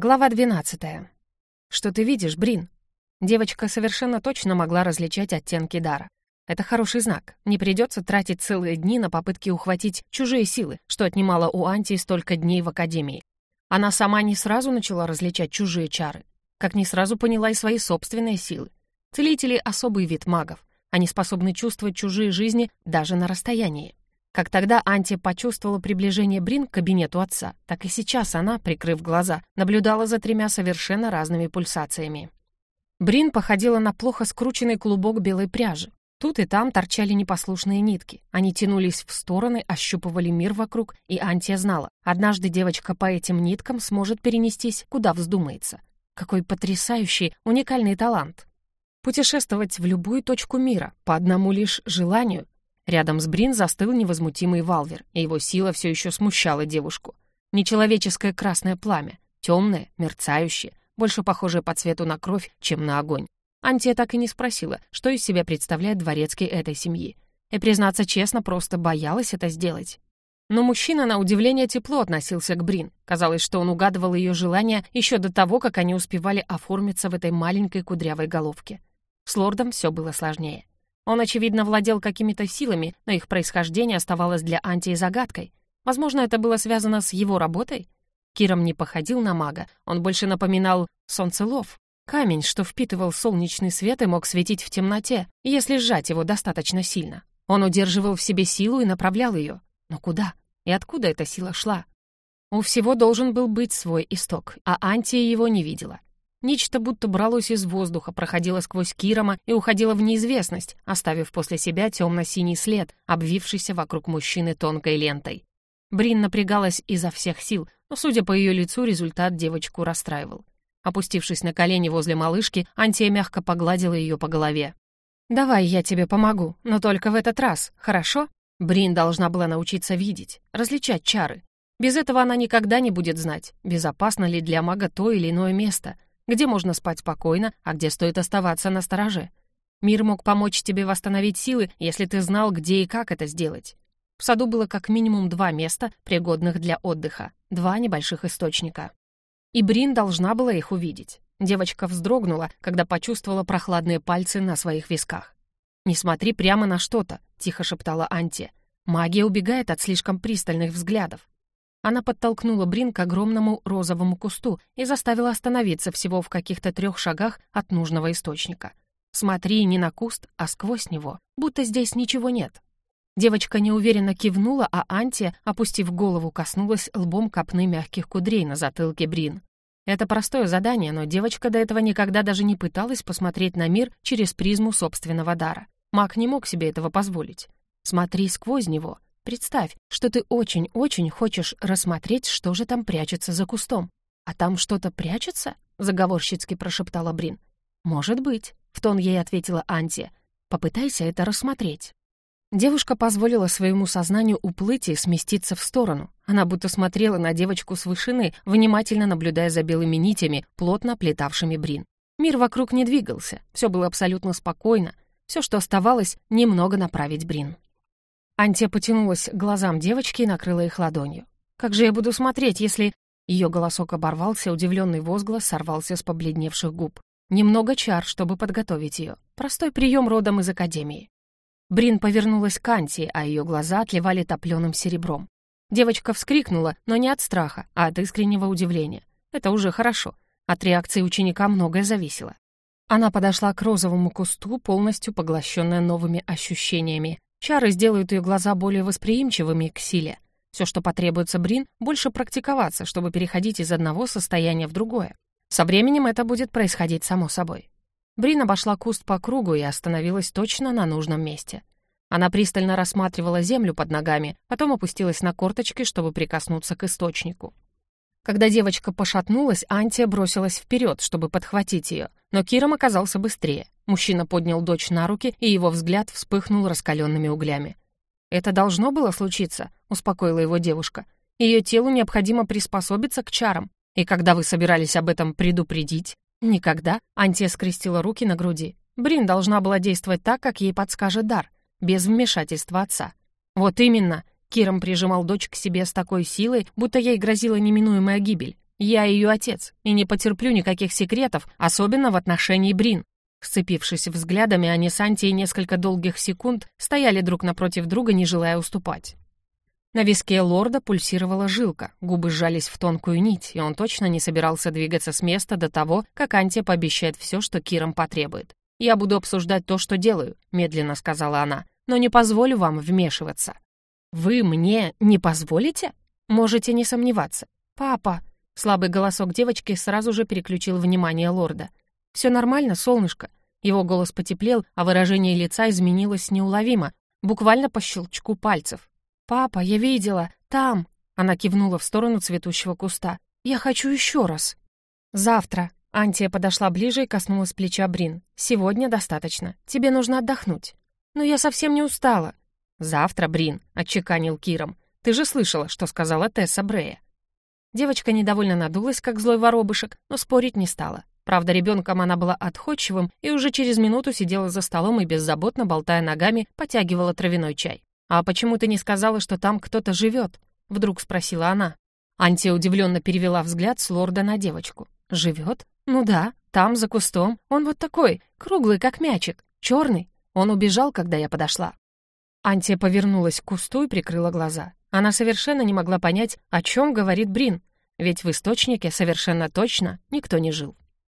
Глава 12. Что ты видишь, Брин? Девочка совершенно точно могла различать оттенки дара. Это хороший знак. Не придется тратить целые дни на попытки ухватить чужие силы, что отнимало у Анти столько дней в Академии. Она сама не сразу начала различать чужие чары, как не сразу поняла и свои собственные силы. Целители — особый вид магов. Они способны чувствовать чужие жизни даже на расстоянии. Как тогда Анти почувствовала приближение Брин к кабинету отца, так и сейчас она, прикрыв глаза, наблюдала за тремя совершенно разными пульсациями. Брин походила на плохо скрученный клубок белой пряжи. Тут и там торчали непослушные нитки. Они тянулись в стороны, ощупывали мир вокруг, и Антия знала, однажды девочка по этим ниткам сможет перенестись, куда вздумается. Какой потрясающий, уникальный талант. Путешествовать в любую точку мира по одному лишь желанию Рядом с Брин застыл невозмутимый Валвер, и его сила все еще смущала девушку. Нечеловеческое красное пламя, темное, мерцающее, больше похожее по цвету на кровь, чем на огонь. Антия так и не спросила, что из себя представляет дворецкий этой семьи. И, признаться честно, просто боялась это сделать. Но мужчина, на удивление, тепло относился к Брин. Казалось, что он угадывал ее желания еще до того, как они успевали оформиться в этой маленькой кудрявой головке. С лордом все было сложнее. Он, очевидно, владел какими-то силами, но их происхождение оставалось для Антии загадкой. Возможно, это было связано с его работой? Киром не походил на мага, он больше напоминал солнцелов. Камень, что впитывал солнечный свет и мог светить в темноте, если сжать его достаточно сильно. Он удерживал в себе силу и направлял ее. Но куда? И откуда эта сила шла? У всего должен был быть свой исток, а Антия его не видела. Нечто будто бралось из воздуха, проходило сквозь Кирома и уходило в неизвестность, оставив после себя темно-синий след, обвившийся вокруг мужчины тонкой лентой. Брин напрягалась изо всех сил, но, судя по ее лицу, результат девочку расстраивал. Опустившись на колени возле малышки, Антия мягко погладила ее по голове. «Давай я тебе помогу, но только в этот раз, хорошо?» Брин должна была научиться видеть, различать чары. Без этого она никогда не будет знать, безопасно ли для мага то или иное место — где можно спать спокойно, а где стоит оставаться на стороже. Мир мог помочь тебе восстановить силы, если ты знал, где и как это сделать. В саду было как минимум два места, пригодных для отдыха, два небольших источника. И Брин должна была их увидеть. Девочка вздрогнула, когда почувствовала прохладные пальцы на своих висках. «Не смотри прямо на что-то», — тихо шептала Анти. «Магия убегает от слишком пристальных взглядов. Она подтолкнула Брин к огромному розовому кусту и заставила остановиться всего в каких-то трех шагах от нужного источника. Смотри не на куст, а сквозь него, будто здесь ничего нет. Девочка неуверенно кивнула, а Антия, опустив голову, коснулась лбом копны мягких кудрей на затылке Брин. Это простое задание, но девочка до этого никогда даже не пыталась посмотреть на мир через призму собственного дара. Маг не мог себе этого позволить. Смотри сквозь него — Представь, что ты очень-очень хочешь рассмотреть, что же там прячется за кустом. «А там что-то прячется?» — заговорщицки прошептала Брин. «Может быть», — в тон ей ответила Антия. «Попытайся это рассмотреть». Девушка позволила своему сознанию уплыть и сместиться в сторону. Она будто смотрела на девочку с вышины, внимательно наблюдая за белыми нитями, плотно плетавшими Брин. Мир вокруг не двигался, все было абсолютно спокойно. Все, что оставалось, немного направить Брин. Антия потянулась к глазам девочки и накрыла их ладонью. «Как же я буду смотреть, если...» Ее голосок оборвался, удивленный возглас сорвался с побледневших губ. Немного чар, чтобы подготовить ее. Простой прием родом из Академии. Брин повернулась к Анти, а ее глаза отливали топленым серебром. Девочка вскрикнула, но не от страха, а от искреннего удивления. Это уже хорошо. От реакции ученика многое зависело. Она подошла к розовому кусту, полностью поглощенная новыми ощущениями, Чары сделают ее глаза более восприимчивыми к силе. Все, что потребуется Брин, больше практиковаться, чтобы переходить из одного состояния в другое. Со временем это будет происходить само собой. Брин обошла куст по кругу и остановилась точно на нужном месте. Она пристально рассматривала землю под ногами, потом опустилась на корточки, чтобы прикоснуться к источнику. Когда девочка пошатнулась, Антия бросилась вперед, чтобы подхватить ее, но Киром оказался быстрее. Мужчина поднял дочь на руки, и его взгляд вспыхнул раскаленными углями. «Это должно было случиться», — успокоила его девушка. «Ее телу необходимо приспособиться к чарам. И когда вы собирались об этом предупредить?» «Никогда», — Антия скрестила руки на груди. Брин должна была действовать так, как ей подскажет дар, без вмешательства отца. «Вот именно», — Киром прижимал дочь к себе с такой силой, будто ей грозила неминуемая гибель. Я ее отец, и не потерплю никаких секретов, особенно в отношении Брин». Сцепившись взглядами, они с Антией несколько долгих секунд стояли друг напротив друга, не желая уступать. На виске лорда пульсировала жилка, губы сжались в тонкую нить, и он точно не собирался двигаться с места до того, как Антия пообещает все, что Киром потребует. «Я буду обсуждать то, что делаю», — медленно сказала она, «но не позволю вам вмешиваться». «Вы мне не позволите?» «Можете не сомневаться». «Папа», — слабый голосок девочки сразу же переключил внимание лорда. «Все нормально, солнышко?» Его голос потеплел, а выражение лица изменилось неуловимо, буквально по щелчку пальцев. «Папа, я видела, там!» Она кивнула в сторону цветущего куста. «Я хочу еще раз!» «Завтра!» Антия подошла ближе и коснулась плеча Брин. «Сегодня достаточно. Тебе нужно отдохнуть». «Но я совсем не устала». «Завтра, Брин», — отчеканил Киром. «Ты же слышала, что сказала Тесса Брея». Девочка недовольно надулась, как злой воробышек, но спорить не стала. Правда, ребенком она была отходчивым и уже через минуту сидела за столом и беззаботно, болтая ногами, потягивала травяной чай. «А почему ты не сказала, что там кто-то живет?» — вдруг спросила она. Антия удивленно перевела взгляд с лорда на девочку. «Живет? Ну да, там, за кустом. Он вот такой, круглый, как мячик, черный. Он убежал, когда я подошла». Антия повернулась к кусту и прикрыла глаза. Она совершенно не могла понять, о чем говорит Брин, ведь в источнике совершенно точно никто не жил.